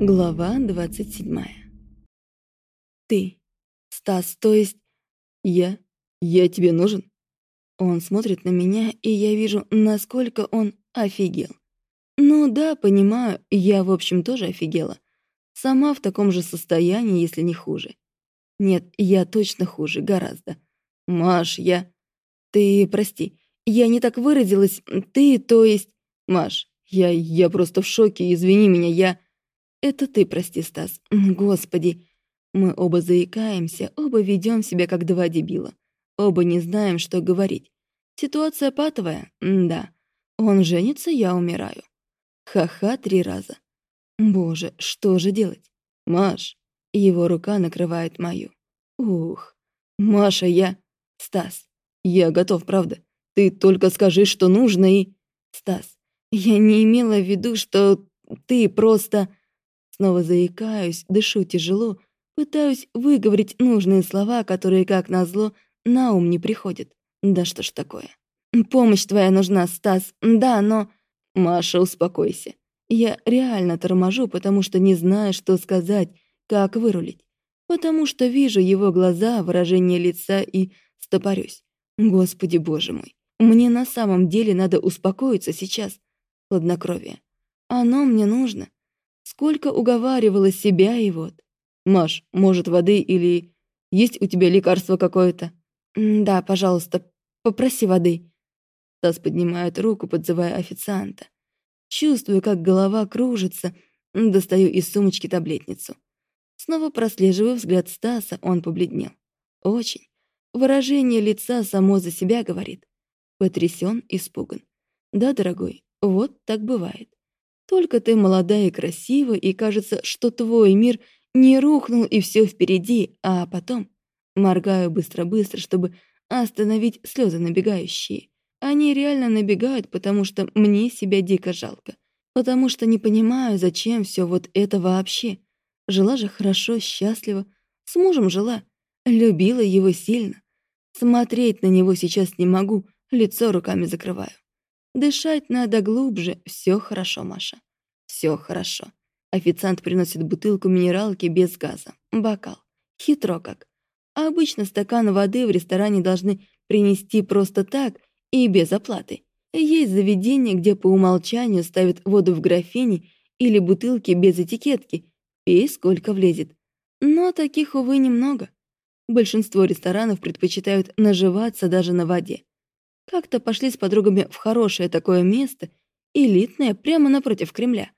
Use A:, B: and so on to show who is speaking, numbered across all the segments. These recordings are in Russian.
A: Глава 27. Ты. Стас, то есть...
B: Я? Я тебе нужен?
A: Он смотрит на меня, и я вижу, насколько он офигел. Ну да, понимаю, я, в общем, тоже офигела. Сама в таком же состоянии, если не хуже. Нет, я точно хуже, гораздо. Маш, я... Ты, прости, я не так выразилась. Ты, то есть...
B: Маш, я... я просто в шоке, извини меня, я...
A: Это ты, прости, Стас. Господи. Мы оба заикаемся, оба ведем себя как два дебила. Оба не знаем, что говорить. Ситуация патовая? да. Он женится, я умираю. Ха-ха три раза. Боже, что же делать? Маш. Его рука накрывает мою. Ух. Маша, я... Стас.
B: Я готов, правда. Ты только скажи, что нужно и...
A: Стас. Я не имела в виду, что ты просто... Снова заикаюсь, дышу тяжело, пытаюсь выговорить нужные слова, которые, как назло, на ум не приходят. Да что ж такое? Помощь твоя нужна, Стас. Да, но...
B: Маша, успокойся.
A: Я реально торможу, потому что не знаю, что сказать, как вырулить. Потому что вижу его глаза, выражение лица и стопорюсь. Господи боже мой, мне на самом деле надо успокоиться сейчас. Хладнокровие. Оно мне нужно. Сколько уговаривала себя и вот.
B: Маш, может, воды или... Есть у тебя лекарство какое-то?
A: Да, пожалуйста, попроси воды. Стас поднимает руку, подзывая официанта. Чувствую, как голова кружится, достаю из сумочки таблетницу. Снова прослеживаю взгляд Стаса, он побледнел. Очень. Выражение лица само за себя говорит. Потрясен, испуган. Да, дорогой, вот так бывает. Только ты молодая и красива, и кажется, что твой мир не рухнул и все впереди, а потом... Моргаю быстро-быстро, чтобы остановить слезы набегающие. Они реально набегают, потому что мне себя дико жалко. Потому что не понимаю, зачем все вот это вообще. Жила же хорошо, счастливо. С мужем жила. Любила его сильно. Смотреть на него сейчас не могу, лицо руками закрываю. Дышать надо глубже. Все хорошо, Маша. Все хорошо. Официант приносит бутылку минералки без газа. Бокал. Хитро как. А обычно стакан воды в ресторане должны принести просто так и без оплаты. Есть заведения, где по умолчанию ставят воду в графине или бутылки без этикетки. Пей сколько влезет. Но таких, увы, немного. Большинство ресторанов предпочитают наживаться даже на воде. Как-то пошли с подругами в хорошее такое место, элитное, прямо напротив Кремля.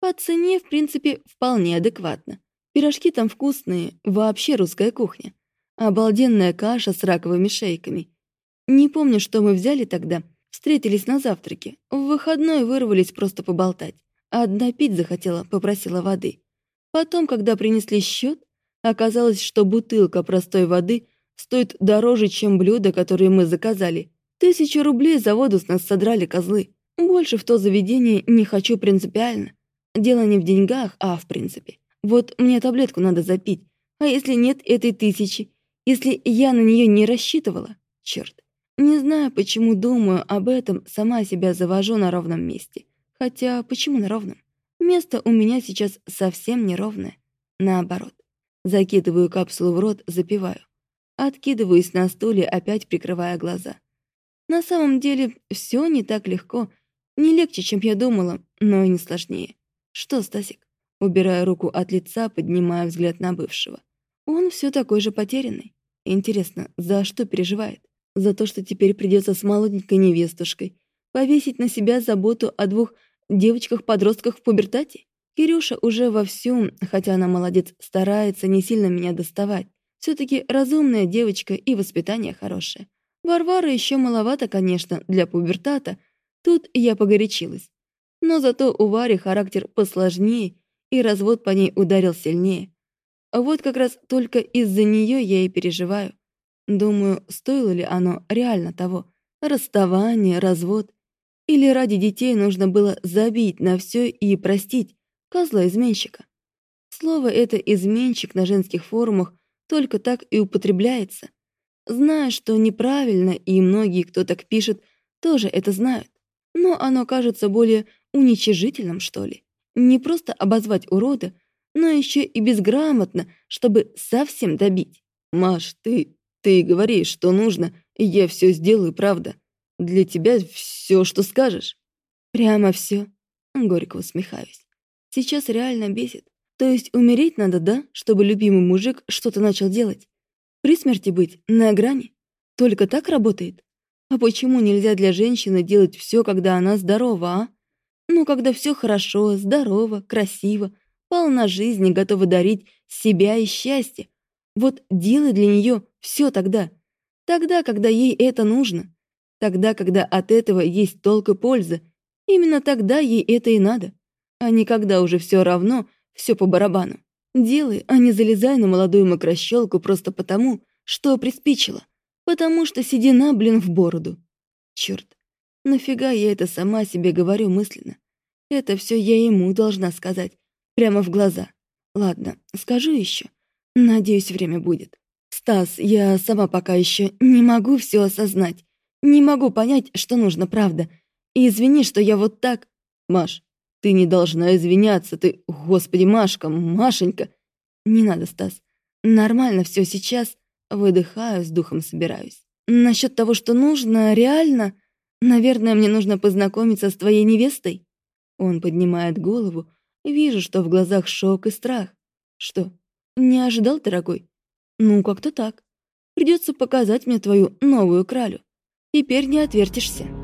A: По цене, в принципе, вполне адекватно. Пирожки там вкусные, вообще русская кухня. Обалденная каша с раковыми шейками. Не помню, что мы взяли тогда. Встретились на завтраке. В выходной вырвались просто поболтать. Одна пить захотела, попросила воды. Потом, когда принесли счет, оказалось, что бутылка простой воды стоит дороже, чем блюдо, которое мы заказали. Тысячу рублей за воду с нас содрали козлы. Больше в то заведение не хочу принципиально. Дело не в деньгах, а в принципе. Вот мне таблетку надо запить. А если нет этой тысячи? Если я на нее не рассчитывала? Черт. Не знаю, почему думаю об этом, сама себя завожу на ровном месте. Хотя, почему на ровном? Место у меня сейчас совсем неровное. Наоборот. Закидываю капсулу в рот, запиваю. Откидываюсь на стуле, опять прикрывая глаза. На самом деле, все не так легко. Не легче, чем я думала, но и не сложнее. Что, Стасик? Убирая руку от лица, поднимая взгляд на бывшего. Он все такой же потерянный. Интересно, за что переживает? За то, что теперь придется с молоденькой невестушкой повесить на себя заботу о двух девочках-подростках в пубертате? Кирюша уже вовсю, хотя она молодец, старается не сильно меня доставать. все таки разумная девочка и воспитание хорошее. Варвара еще маловато, конечно, для пубертата. Тут я погорячилась. Но зато у Вари характер посложнее, и развод по ней ударил сильнее. Вот как раз только из-за нее я и переживаю. Думаю, стоило ли оно реально того? Расставание, развод. Или ради детей нужно было забить на все и простить козла-изменщика? Слово это «изменщик» на женских форумах только так и употребляется — Зная, что неправильно, и многие, кто так пишет, тоже это знают. Но оно кажется более уничижительным, что ли. Не просто обозвать урода, но еще и безграмотно, чтобы совсем добить.
B: Маш, ты... ты говоришь, что нужно, и я все сделаю, правда. Для тебя все, что скажешь.
A: Прямо все. Горько усмехаюсь. Сейчас реально бесит. То есть умереть надо, да, чтобы любимый мужик что-то начал делать? При смерти быть, на грани? Только так работает? А почему нельзя для женщины делать все, когда она здорова, а? Ну, когда все хорошо, здорово, красиво, полна жизни, готова дарить себя и счастье. Вот делай для нее все тогда. Тогда, когда ей это нужно. Тогда, когда от этого есть толк и польза. Именно тогда ей это и надо. А не когда уже все равно, все по барабану. Делай, а не залезай на молодую мокрощелку просто потому, что приспичило. Потому что седина, блин, в бороду. Черт, нафига я это сама себе говорю мысленно? Это все я ему должна сказать. Прямо в глаза. Ладно, скажу еще. Надеюсь, время будет. Стас, я сама пока еще не могу все осознать. Не могу понять, что нужно, правда. И извини, что я вот так...
B: Маш, ты не должна извиняться, ты... Господи, Машка, Машенька.
A: Не надо, Стас. Нормально все сейчас. Выдыхаю, с духом собираюсь. Насчет того, что нужно, реально... Наверное, мне нужно познакомиться с твоей невестой. Он поднимает голову. Вижу, что в глазах шок и страх. Что, не ожидал, дорогой? Ну, как-то так. Придется показать мне твою новую кралю. Теперь не отвертишься.